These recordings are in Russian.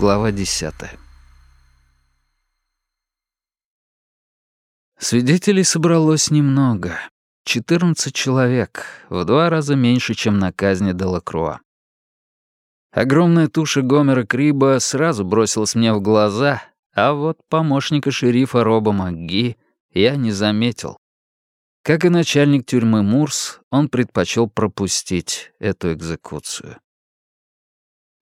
Глава десятая. Свидетелей собралось немного. Четырнадцать человек, в два раза меньше, чем на казни Делакруа. Огромная туша Гомера Криба сразу бросилась мне в глаза, а вот помощника шерифа Роба МакГи я не заметил. Как и начальник тюрьмы Мурс, он предпочел пропустить эту экзекуцию.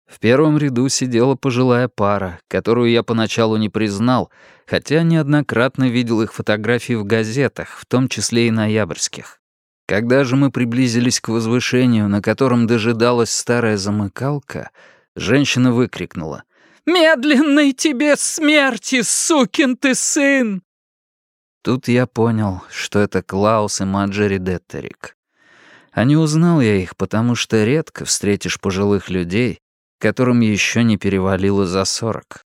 В первом ряду сидела пожилая пара, которую я поначалу не признал, хотя неоднократно видел их фотографии в газетах, в том числе и ноябрьских. Когда же мы приблизились к возвышению, на котором дожидалась старая замыкалка, женщина выкрикнула «Медленной тебе смерти, сукин ты сын!» Тут я понял, что это Клаус и Маджери Деттерик. А не узнал я их, потому что редко встретишь пожилых людей, которым еще не перевалило за сорок.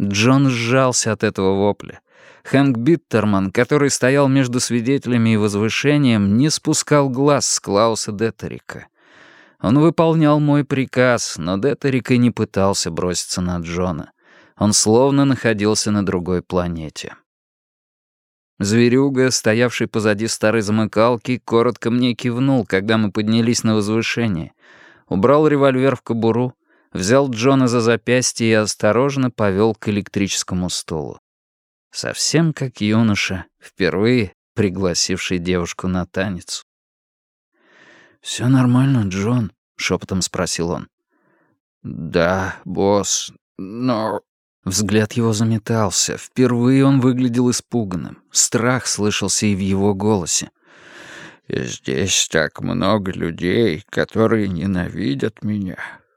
Джон сжался от этого вопля. Хэнк Биттерман, который стоял между свидетелями и возвышением, не спускал глаз с Клауса Деттерика. Он выполнял мой приказ, но Деттерик и не пытался броситься на Джона. Он словно находился на другой планете. Зверюга, стоявший позади старой замыкалки, коротко мне кивнул, когда мы поднялись на возвышение. Убрал револьвер в кобуру, взял Джона за запястье и осторожно повел к электрическому стулу. Совсем как юноша, впервые пригласивший девушку на танец. «Все нормально, Джон?» — шепотом спросил он. «Да, босс, но...» Взгляд его заметался. Впервые он выглядел испуганным. Страх слышался и в его голосе. «Здесь так много людей, которые ненавидят меня.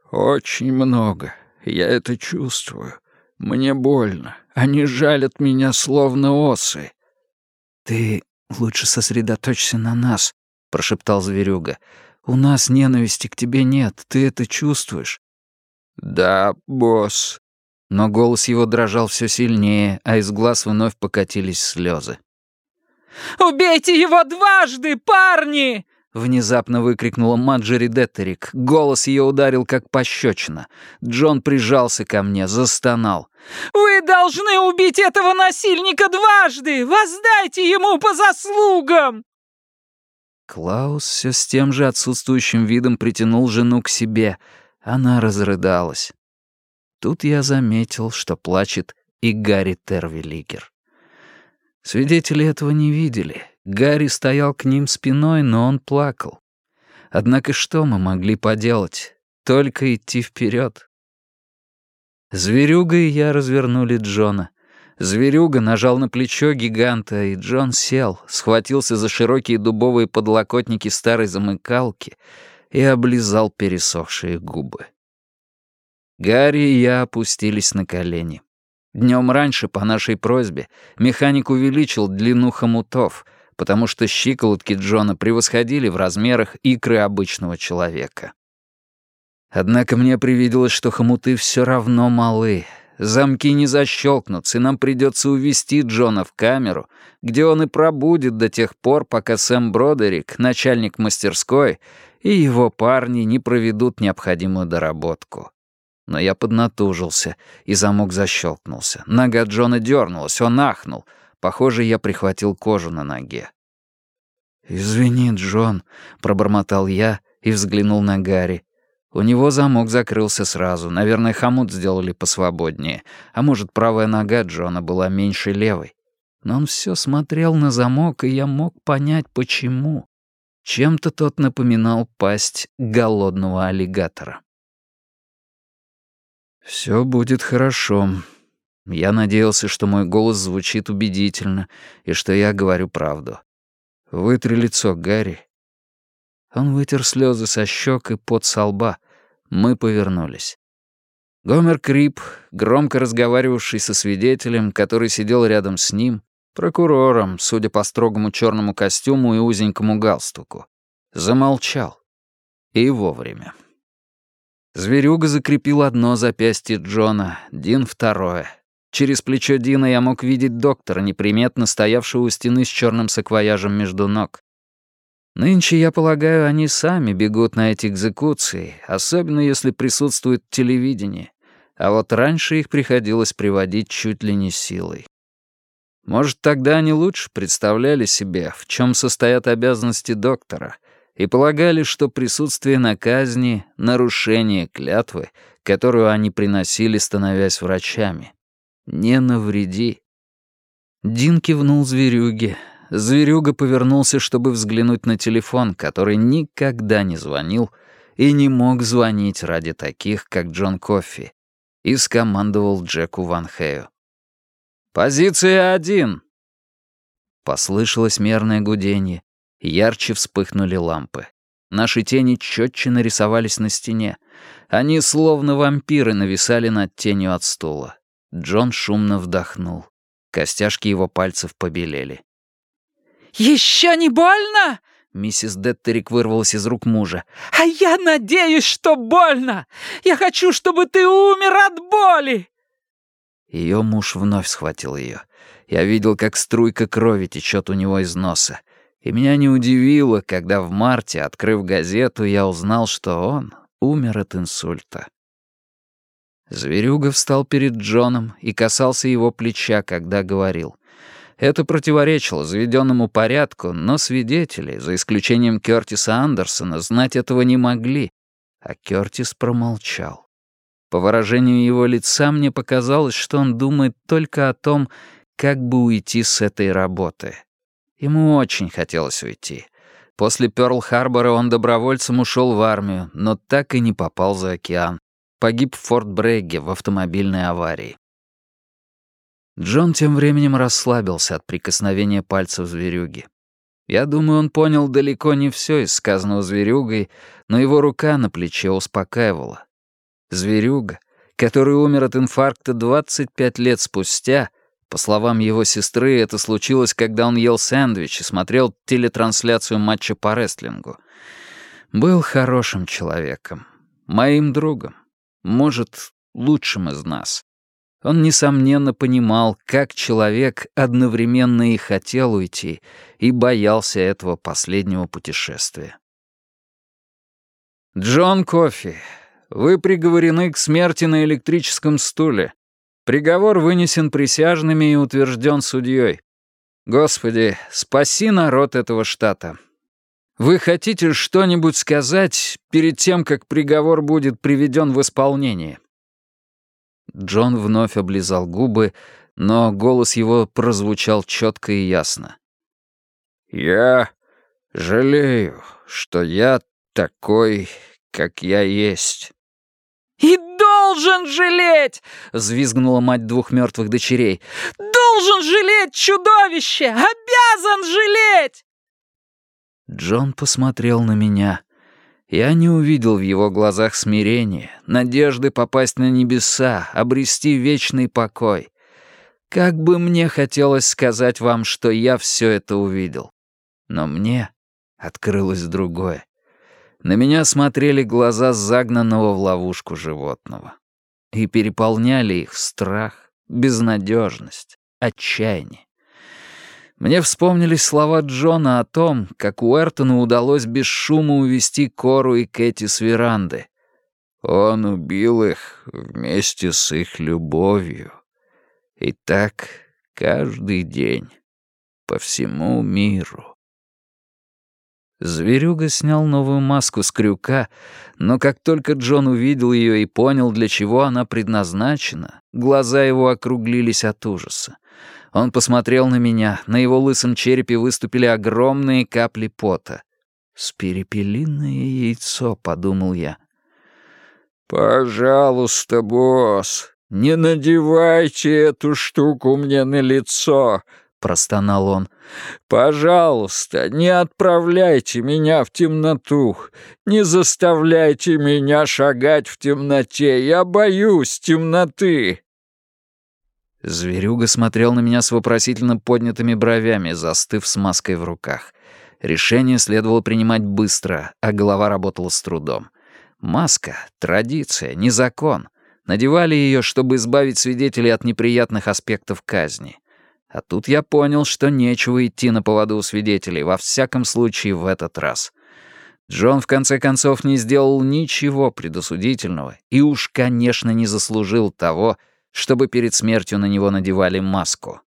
Очень много. Я это чувствую. Мне больно. Они жалят меня словно осы. «Ты лучше сосредоточься на нас», — прошептал зверюга. «У нас ненависти к тебе нет, ты это чувствуешь?» «Да, босс». Но голос его дрожал все сильнее, а из глаз вновь покатились слезы. «Убейте его дважды, парни!» Внезапно выкрикнула Маджери Деттерик. Голос ее ударил, как пощечина. Джон прижался ко мне, застонал. «Вы должны убить этого насильника дважды! Воздайте ему по заслугам!» Клаус все с тем же отсутствующим видом притянул жену к себе. Она разрыдалась. Тут я заметил, что плачет и Гарри Тервилигер. Свидетели этого не видели. Гарри стоял к ним спиной, но он плакал. Однако что мы могли поделать? Только идти вперед. Зверюга и я развернули Джона. Зверюга нажал на плечо гиганта, и Джон сел, схватился за широкие дубовые подлокотники старой замыкалки и облизал пересохшие губы. Гарри и я опустились на колени. Днем раньше, по нашей просьбе, механик увеличил длину хомутов — потому что щиколотки Джона превосходили в размерах икры обычного человека. Однако мне привиделось, что хомуты все равно малы. Замки не защелкнутся, и нам придется увести Джона в камеру, где он и пробудет до тех пор, пока Сэм Бродерик, начальник мастерской, и его парни не проведут необходимую доработку. Но я поднатужился, и замок защелкнулся. Нога Джона дернулась, он ахнул — Похоже, я прихватил кожу на ноге. «Извини, Джон», — пробормотал я и взглянул на Гарри. У него замок закрылся сразу. Наверное, хомут сделали посвободнее. А может, правая нога Джона была меньше левой. Но он все смотрел на замок, и я мог понять, почему. Чем-то тот напоминал пасть голодного аллигатора. «Все будет хорошо», я надеялся, что мой голос звучит убедительно и что я говорю правду. «Вытри лицо, Гарри». Он вытер слезы со щек и пот со лба. Мы повернулись. Гомер Крип, громко разговаривавший со свидетелем, который сидел рядом с ним, прокурором, судя по строгому черному костюму и узенькому галстуку, замолчал. И вовремя. Зверюга закрепил одно запястье Джона, Дин — второе. Через плечо Дина я мог видеть доктора, неприметно стоявшего у стены с черным саквояжем между ног. Нынче, я полагаю, они сами бегут на эти экзекуции, особенно если присутствует телевидение. а вот раньше их приходилось приводить чуть ли не силой. Может, тогда они лучше представляли себе, в чем состоят обязанности доктора, и полагали, что присутствие на казни — нарушение клятвы, которую они приносили, становясь врачами. Не навреди. Дин кивнул зверюге. Зверюга повернулся, чтобы взглянуть на телефон, который никогда не звонил и не мог звонить ради таких, как Джон Коффи, и скомандовал Джеку Ван Хэю. «Позиция один!» Послышалось мерное гудение. Ярче вспыхнули лампы. Наши тени четче нарисовались на стене. Они, словно вампиры, нависали над тенью от стула. Джон шумно вдохнул. Костяшки его пальцев побелели. «Еще не больно?» Миссис Деттерик вырвалась из рук мужа. «А я надеюсь, что больно! Я хочу, чтобы ты умер от боли!» Ее муж вновь схватил ее. Я видел, как струйка крови течет у него из носа. И меня не удивило, когда в марте, открыв газету, я узнал, что он умер от инсульта. Зверюга встал перед Джоном и касался его плеча, когда говорил. Это противоречило заведенному порядку, но свидетели, за исключением Кёртиса Андерсона, знать этого не могли, а Кёртис промолчал. По выражению его лица мне показалось, что он думает только о том, как бы уйти с этой работы. Ему очень хотелось уйти. После Пёрл-Харбора он добровольцем ушел в армию, но так и не попал за океан. Погиб в Форт Брегге в автомобильной аварии. Джон тем временем расслабился от прикосновения пальцев зверюги. Я думаю, он понял далеко не все из сказанного зверюгой, но его рука на плече успокаивала. Зверюга, который умер от инфаркта 25 лет спустя, по словам его сестры, это случилось, когда он ел сэндвич и смотрел телетрансляцию матча по рестлингу. Был хорошим человеком, моим другом, может, лучшим из нас. Он, несомненно, понимал, как человек одновременно и хотел уйти, и боялся этого последнего путешествия. «Джон Кофи, вы приговорены к смерти на электрическом стуле. Приговор вынесен присяжными и утвержден судьей. Господи, спаси народ этого штата. Вы хотите что-нибудь сказать перед тем, как приговор будет приведен в исполнение?» Джон вновь облизал губы, но голос его прозвучал четко и ясно. «Я жалею, что я такой, как я есть». «И должен жалеть!» — взвизгнула мать двух мертвых дочерей. «Должен жалеть, чудовище! Обязан жалеть!» Джон посмотрел на меня. Я не увидел в его глазах смирения, надежды попасть на небеса, обрести вечный покой. Как бы мне хотелось сказать вам, что я все это увидел. Но мне открылось другое. На меня смотрели глаза загнанного в ловушку животного. И переполняли их страх, безнадежность, отчаяние. Мне вспомнились слова Джона о том, как Уэртону удалось без шума увести Кору и Кэти с веранды. Он убил их вместе с их любовью. И так каждый день, по всему миру. Зверюга снял новую маску с крюка, но как только Джон увидел ее и понял, для чего она предназначена, глаза его округлились от ужаса. Он посмотрел на меня, на его лысом черепе выступили огромные капли пота. «Спирепелиное яйцо», — подумал я. «Пожалуйста, босс, не надевайте эту штуку мне на лицо», простонал он. «Пожалуйста, не отправляйте меня в темноту, не заставляйте меня шагать в темноте, я боюсь темноты». Зверюга смотрел на меня с вопросительно поднятыми бровями, застыв с маской в руках. Решение следовало принимать быстро, а голова работала с трудом. Маска — традиция, не закон. Надевали ее, чтобы избавить свидетелей от неприятных аспектов казни. А тут я понял, что нечего идти на поводу у свидетелей, во всяком случае в этот раз. Джон в конце концов не сделал ничего предосудительного и уж, конечно, не заслужил того, чтобы перед смертью на него надевали маску.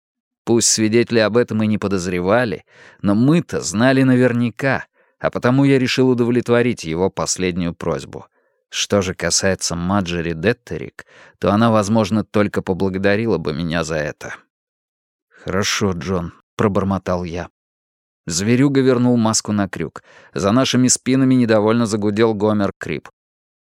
Пусть свидетели об этом и не подозревали, но мы-то знали наверняка, а потому я решил удовлетворить его последнюю просьбу. Что же касается Маджери Деттерик, то она, возможно, только поблагодарила бы меня за это. «Хорошо, Джон», — пробормотал я. Зверюга вернул маску на крюк. За нашими спинами недовольно загудел Гомер Крип.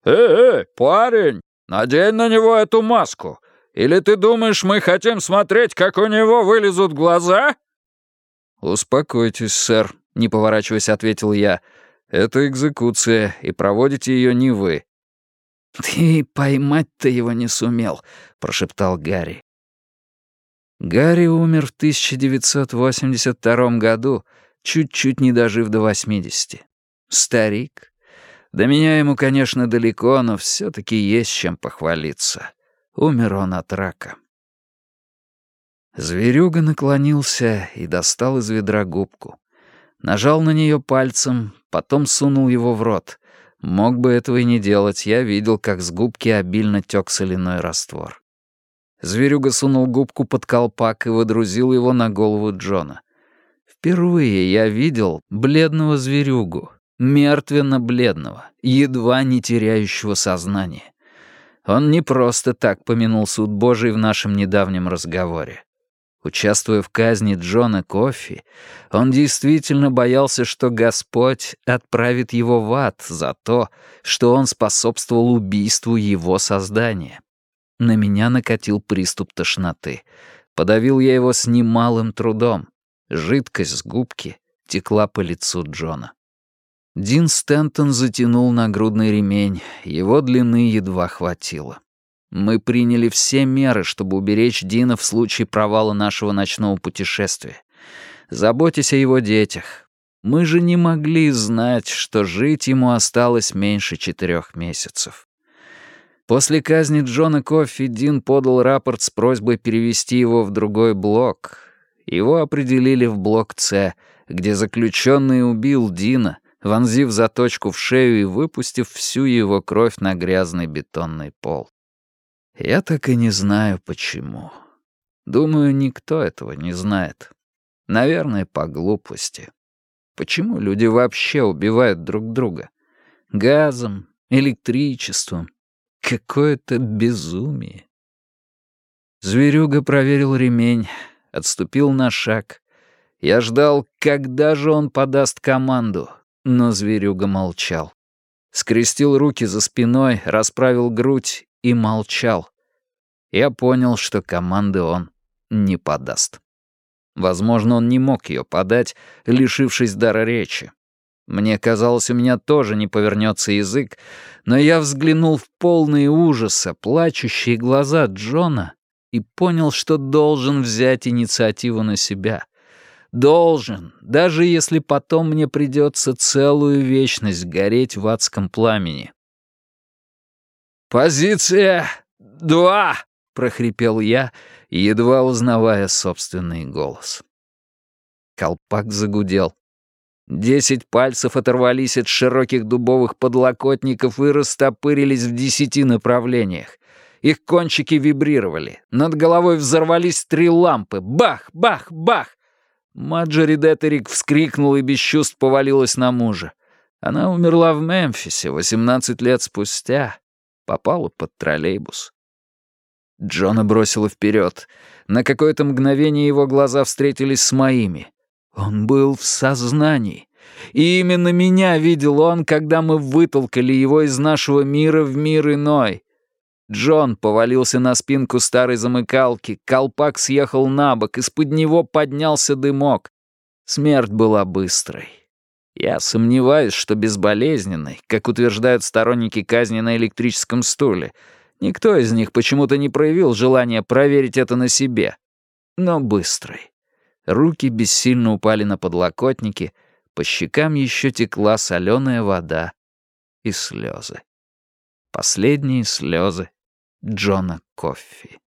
«Эй, парень, надень на него эту маску. Или ты думаешь, мы хотим смотреть, как у него вылезут глаза?» «Успокойтесь, сэр», — не поворачиваясь, ответил я. «Это экзекуция, и проводите ее не вы». «Ты поймать-то его не сумел», — прошептал Гарри. Гарри умер в 1982 году, чуть-чуть не дожив до 80. Старик. До меня ему, конечно, далеко, но все-таки есть чем похвалиться. Умер он от рака. Зверюга наклонился и достал из ведра губку. Нажал на нее пальцем, потом сунул его в рот. Мог бы этого и не делать, я видел, как с губки обильно тек соляной раствор. Зверюга сунул губку под колпак и водрузил его на голову Джона. Впервые я видел бледного зверюгу, мертвенно-бледного, едва не теряющего сознание. Он не просто так помянул суд Божий в нашем недавнем разговоре. Участвуя в казни Джона Кофи, он действительно боялся, что Господь отправит его в ад за то, что он способствовал убийству его создания. На меня накатил приступ тошноты. Подавил я его с немалым трудом. Жидкость с губки текла по лицу Джона. Дин Стентон затянул нагрудный ремень, его длины едва хватило. Мы приняли все меры, чтобы уберечь Дина в случае провала нашего ночного путешествия. Заботьтесь о его детях. Мы же не могли знать, что жить ему осталось меньше четырех месяцев. После казни Джона Коффи Дин подал рапорт с просьбой перевести его в другой блок. Его определили в блок С, где заключенный убил Дина, вонзив заточку в шею и выпустив всю его кровь на грязный бетонный пол. Я так и не знаю, почему. Думаю, никто этого не знает. Наверное, по глупости. Почему люди вообще убивают друг друга? Газом, электричеством, Какое-то безумие. Зверюга проверил ремень, отступил на шаг. Я ждал, когда же он подаст команду, но зверюга молчал. Скрестил руки за спиной, расправил грудь и молчал. Я понял, что команды он не подаст. Возможно, он не мог ее подать, лишившись дара речи. Мне казалось, у меня тоже не повернется язык, но я взглянул в полные ужаса, плачущие глаза Джона и понял, что должен взять инициативу на себя. Должен, даже если потом мне придется целую вечность гореть в адском пламени. «Позиция два!» — прохрипел я, едва узнавая собственный голос. Колпак загудел. Десять пальцев оторвались от широких дубовых подлокотников и растопырились в десяти направлениях. Их кончики вибрировали. Над головой взорвались три лампы. Бах, бах, бах! Маджори Детерик вскрикнула и без чувств повалилась на мужа. Она умерла в Мемфисе 18 лет спустя. Попала под троллейбус. Джона бросила вперед. На какое-то мгновение его глаза встретились с моими. Он был в сознании. И именно меня видел он, когда мы вытолкали его из нашего мира в мир иной. Джон повалился на спинку старой замыкалки, колпак съехал на бок, из-под него поднялся дымок. Смерть была быстрой. Я сомневаюсь, что безболезненной, как утверждают сторонники казни на электрическом стуле. Никто из них почему-то не проявил желания проверить это на себе. Но быстрой. Руки бессильно упали на подлокотники, по щекам еще текла соленая вода и слезы. Последние слезы Джона Коффи.